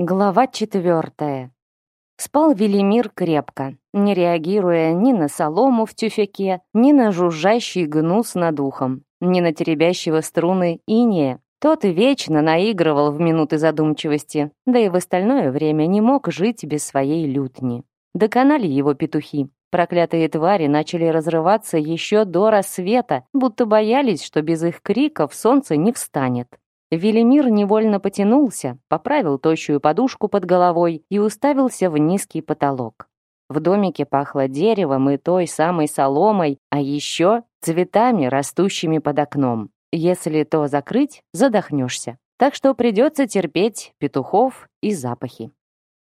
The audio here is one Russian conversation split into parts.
Глава четвертая. Спал Велимир крепко, не реагируя ни на солому в тюфяке, ни на жужжащий гнус над ухом, ни на теребящего струны иния. Тот вечно наигрывал в минуты задумчивости, да и в остальное время не мог жить без своей лютни. Доконали его петухи. Проклятые твари начали разрываться еще до рассвета, будто боялись, что без их криков солнце не встанет. Велимир невольно потянулся, поправил тощую подушку под головой и уставился в низкий потолок. В домике пахло деревом и той самой соломой, а еще цветами, растущими под окном. Если то закрыть, задохнешься. Так что придется терпеть петухов и запахи.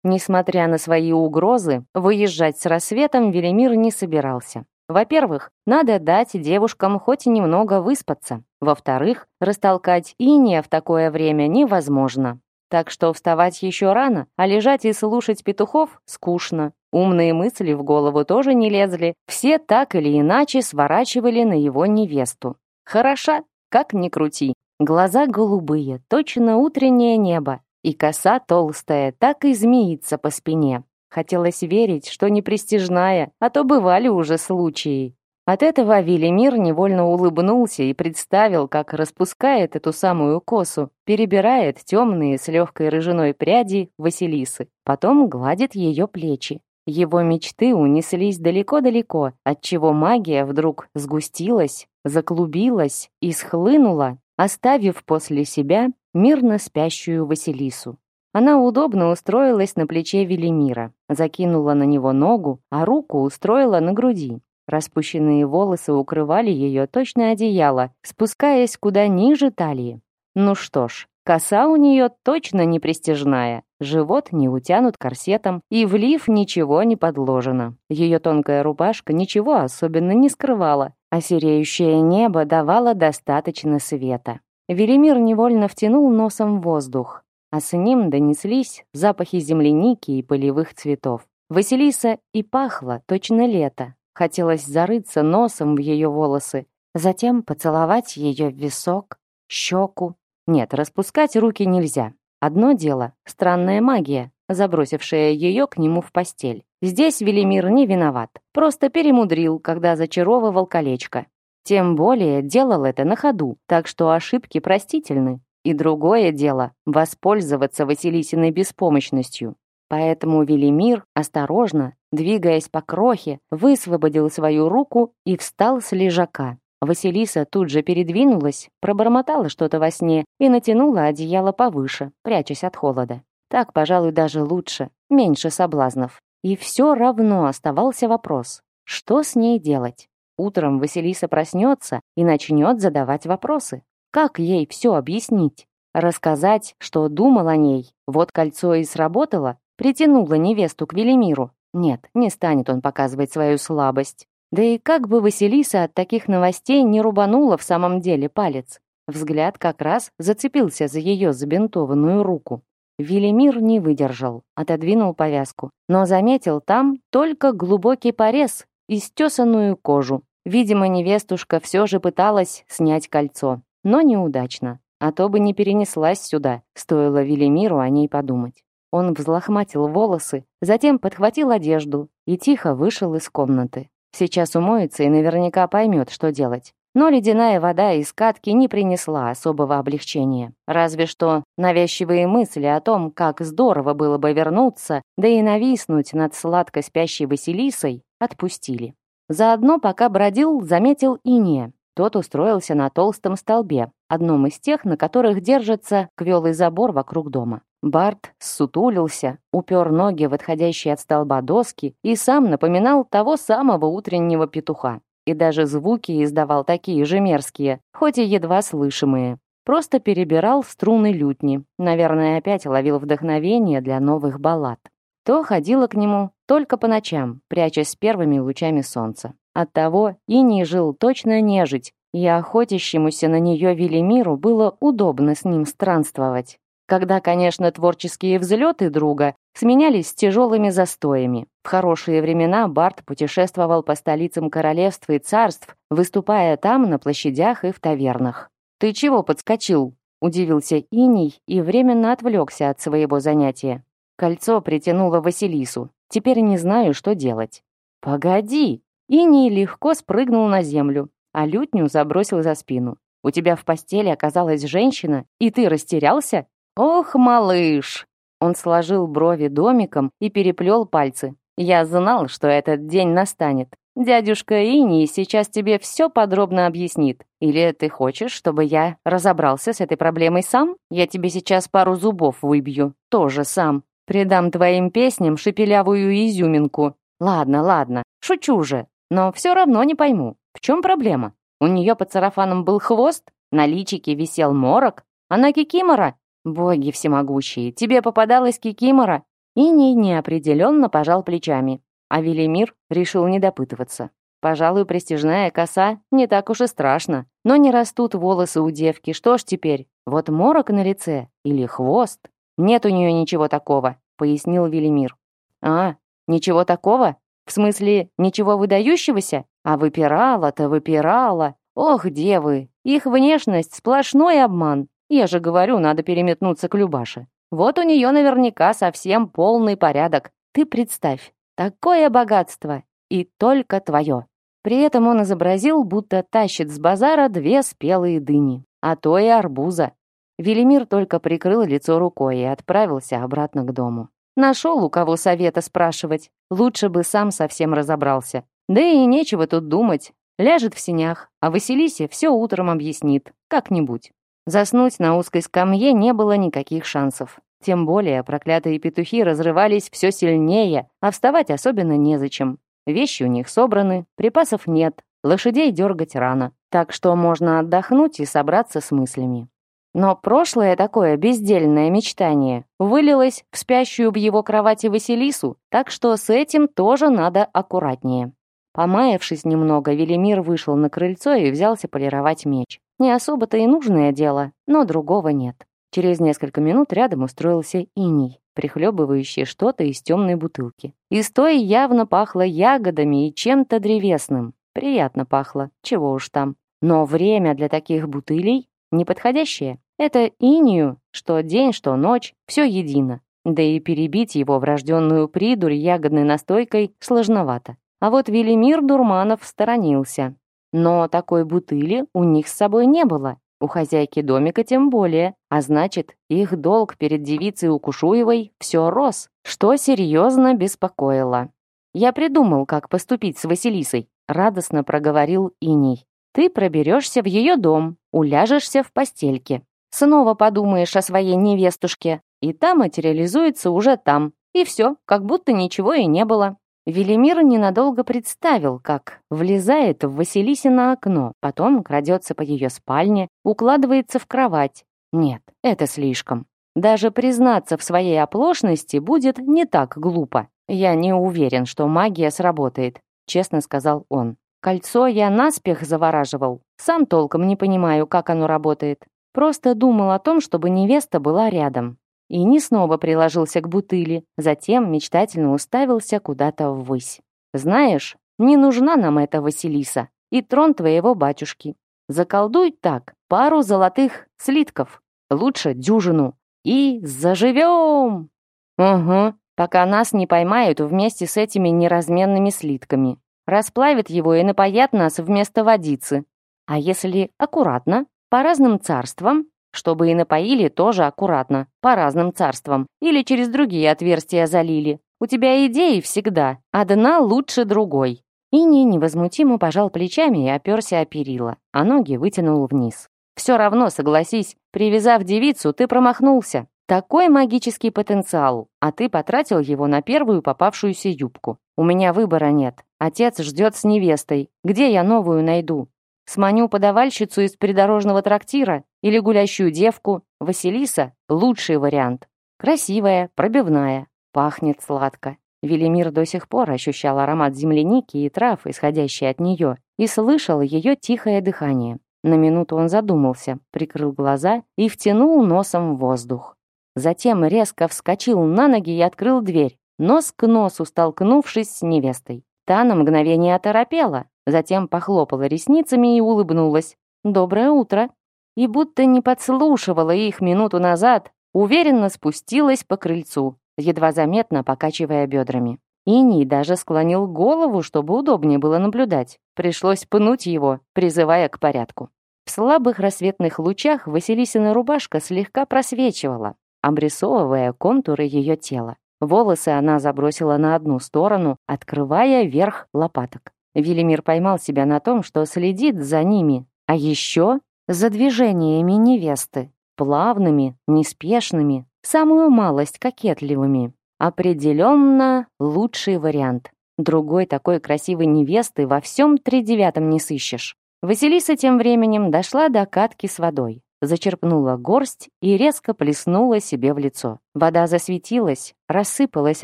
Несмотря на свои угрозы, выезжать с рассветом Велимир не собирался. Во-первых, надо дать девушкам хоть немного выспаться. Во-вторых, растолкать иния в такое время невозможно. Так что вставать еще рано, а лежать и слушать петухов скучно. Умные мысли в голову тоже не лезли. Все так или иначе сворачивали на его невесту. Хороша, как ни крути. Глаза голубые, точно утреннее небо. И коса толстая, так и змеится по спине. Хотелось верить, что не престижная, а то бывали уже случаи. От этого Велимир невольно улыбнулся и представил, как распускает эту самую косу, перебирает темные с легкой рыжиной пряди Василисы, потом гладит ее плечи. Его мечты унеслись далеко-далеко, отчего магия вдруг сгустилась, заклубилась и схлынула, оставив после себя мирно спящую Василису. Она удобно устроилась на плече Велимира, закинула на него ногу, а руку устроила на груди. Распущенные волосы укрывали ее точно одеяло, спускаясь куда ниже талии. Ну что ж, коса у нее точно не пристежная, живот не утянут корсетом, и в лиф ничего не подложено. Ее тонкая рубашка ничего особенно не скрывала, а сереющее небо давало достаточно света. Велимир невольно втянул носом воздух а с ним донеслись запахи земляники и полевых цветов. Василиса и пахла точно лето. Хотелось зарыться носом в ее волосы, затем поцеловать ее висок, щеку. Нет, распускать руки нельзя. Одно дело — странная магия, забросившая ее к нему в постель. Здесь Велимир не виноват, просто перемудрил, когда зачаровывал колечко. Тем более делал это на ходу, так что ошибки простительны. И другое дело — воспользоваться Василисиной беспомощностью. Поэтому Велимир, осторожно, двигаясь по крохе, высвободил свою руку и встал с лежака. Василиса тут же передвинулась, пробормотала что-то во сне и натянула одеяло повыше, прячась от холода. Так, пожалуй, даже лучше, меньше соблазнов. И все равно оставался вопрос, что с ней делать? Утром Василиса проснется и начнет задавать вопросы. Как ей все объяснить? Рассказать, что думал о ней? Вот кольцо и сработало? Притянуло невесту к Велимиру? Нет, не станет он показывать свою слабость. Да и как бы Василиса от таких новостей не рубанула в самом деле палец. Взгляд как раз зацепился за ее забинтованную руку. Велимир не выдержал, отодвинул повязку, но заметил там только глубокий порез и стесанную кожу. Видимо, невестушка все же пыталась снять кольцо но неудачно, а то бы не перенеслась сюда, стоило Велимиру о ней подумать. Он взлохматил волосы, затем подхватил одежду и тихо вышел из комнаты. Сейчас умоется и наверняка поймет, что делать. Но ледяная вода из катки не принесла особого облегчения. Разве что навязчивые мысли о том, как здорово было бы вернуться, да и нависнуть над сладко спящей Василисой, отпустили. Заодно, пока бродил, заметил Иния. Тот устроился на толстом столбе, одном из тех, на которых держится квелый забор вокруг дома. Барт сутулился, упер ноги в отходящие от столба доски и сам напоминал того самого утреннего петуха. И даже звуки издавал такие же мерзкие, хоть и едва слышимые. Просто перебирал струны лютни. Наверное, опять ловил вдохновение для новых баллад. То ходила к нему только по ночам, прячась с первыми лучами солнца. Оттого и не жил точно нежить, и охотящемуся на нее Велимиру было удобно с ним странствовать. Когда, конечно, творческие взлеты друга сменялись тяжелыми застоями. В хорошие времена Барт путешествовал по столицам королевств и царств, выступая там на площадях и в тавернах. «Ты чего подскочил?» — удивился Иний и временно отвлекся от своего занятия. Кольцо притянуло Василису. Теперь не знаю, что делать. «Погоди!» Иний легко спрыгнул на землю, а лютню забросил за спину. «У тебя в постели оказалась женщина, и ты растерялся?» «Ох, малыш!» Он сложил брови домиком и переплел пальцы. «Я знал, что этот день настанет. Дядюшка Ини сейчас тебе все подробно объяснит. Или ты хочешь, чтобы я разобрался с этой проблемой сам? Я тебе сейчас пару зубов выбью. Тоже сам. Придам твоим песням шепелявую изюминку. Ладно, ладно, шучу же. Но все равно не пойму, в чем проблема? У нее под сарафаном был хвост, на личике висел морок, а на кикимора? Боги всемогущие, тебе попадалась кикимора? Иний неопределенно пожал плечами, а Велимир решил не допытываться. Пожалуй, престижная коса не так уж и страшно. Но не растут волосы у девки, что ж теперь? Вот морок на лице или хвост? Нет у нее ничего такого, пояснил Велимир. А, ничего такого? В смысле, ничего выдающегося? А выпирала-то выпирала. Ох, девы, их внешность сплошной обман. Я же говорю, надо переметнуться к Любаше. Вот у нее наверняка совсем полный порядок. Ты представь, такое богатство и только твое. При этом он изобразил, будто тащит с базара две спелые дыни, а то и арбуза. Велимир только прикрыл лицо рукой и отправился обратно к дому. Нашел у кого совета спрашивать. Лучше бы сам совсем разобрался. Да и нечего тут думать. Ляжет в синях, а Василисе все утром объяснит. Как-нибудь. Заснуть на узкой скамье не было никаких шансов. Тем более проклятые петухи разрывались все сильнее, а вставать особенно незачем. Вещи у них собраны, припасов нет, лошадей дергать рано. Так что можно отдохнуть и собраться с мыслями. Но прошлое такое бездельное мечтание вылилось в спящую в его кровати Василису, так что с этим тоже надо аккуратнее. Помаявшись немного, Велимир вышел на крыльцо и взялся полировать меч. Не особо-то и нужное дело, но другого нет. Через несколько минут рядом устроился иней, прихлебывающий что-то из темной бутылки. И стой явно пахло ягодами и чем-то древесным. Приятно пахло, чего уж там. Но время для таких бутылей неподходящее. Это инию, что день, что ночь, все едино. Да и перебить его врожденную придурь ягодной настойкой сложновато. А вот Велимир Дурманов сторонился. Но такой бутыли у них с собой не было, у хозяйки домика тем более, а значит, их долг перед девицей Укушуевой все рос, что серьезно беспокоило. «Я придумал, как поступить с Василисой», — радостно проговорил Иней. «Ты проберешься в ее дом, уляжешься в постельке. Снова подумаешь о своей невестушке, и та материализуется уже там. И все, как будто ничего и не было. Велимир ненадолго представил, как влезает в Василиси на окно, потом крадется по ее спальне, укладывается в кровать. Нет, это слишком. Даже признаться в своей оплошности будет не так глупо. «Я не уверен, что магия сработает», — честно сказал он. «Кольцо я наспех завораживал. Сам толком не понимаю, как оно работает. Просто думал о том, чтобы невеста была рядом. И не снова приложился к бутыли, затем мечтательно уставился куда-то ввысь. «Знаешь, не нужна нам эта Василиса и трон твоего батюшки. Заколдуй так, пару золотых слитков, лучше дюжину, и заживем!» «Угу, пока нас не поймают вместе с этими неразменными слитками. Расплавят его и напоят нас вместо водицы. А если аккуратно, по разным царствам, чтобы и напоили тоже аккуратно, по разным царствам, или через другие отверстия залили. У тебя идеи всегда, одна лучше другой». Ини невозмутимо пожал плечами и оперся о перила, а ноги вытянул вниз. «Все равно, согласись, привязав девицу, ты промахнулся. Такой магический потенциал, а ты потратил его на первую попавшуюся юбку. У меня выбора нет. Отец ждет с невестой. Где я новую найду? Сманю подавальщицу из придорожного трактира или гулящую девку. Василиса — лучший вариант. Красивая, пробивная, пахнет сладко. Велимир до сих пор ощущал аромат земляники и трав, исходящий от нее, и слышал ее тихое дыхание. На минуту он задумался, прикрыл глаза и втянул носом в воздух. Затем резко вскочил на ноги и открыл дверь, нос к носу столкнувшись с невестой. Та на мгновение оторопела, затем похлопала ресницами и улыбнулась. «Доброе утро!» И будто не подслушивала их минуту назад, уверенно спустилась по крыльцу, едва заметно покачивая бедрами. Иний даже склонил голову, чтобы удобнее было наблюдать. Пришлось пнуть его, призывая к порядку. В слабых рассветных лучах Василисина рубашка слегка просвечивала, обрисовывая контуры ее тела. Волосы она забросила на одну сторону, открывая верх лопаток. Велимир поймал себя на том, что следит за ними, а еще за движениями невесты, плавными, неспешными, самую малость кокетливыми. Определенно лучший вариант. Другой такой красивой невесты во всем тридевятом не сыщешь. Василиса тем временем дошла до катки с водой зачерпнула горсть и резко плеснула себе в лицо. Вода засветилась, рассыпалась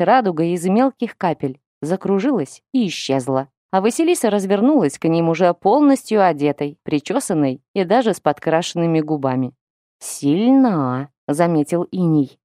радугой из мелких капель, закружилась и исчезла. А Василиса развернулась к ним уже полностью одетой, причесанной и даже с подкрашенными губами. Сильно, а», — заметил Иний.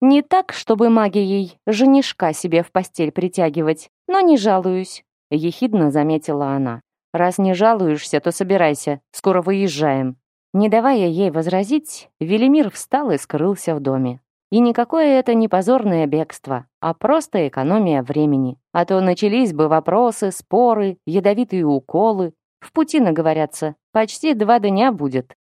«Не так, чтобы магией женишка себе в постель притягивать, но не жалуюсь», — ехидно заметила она. «Раз не жалуешься, то собирайся, скоро выезжаем». Не давая ей возразить, Велимир встал и скрылся в доме. И никакое это не позорное бегство, а просто экономия времени. А то начались бы вопросы, споры, ядовитые уколы. В пути наговорятся. Почти два дня будет.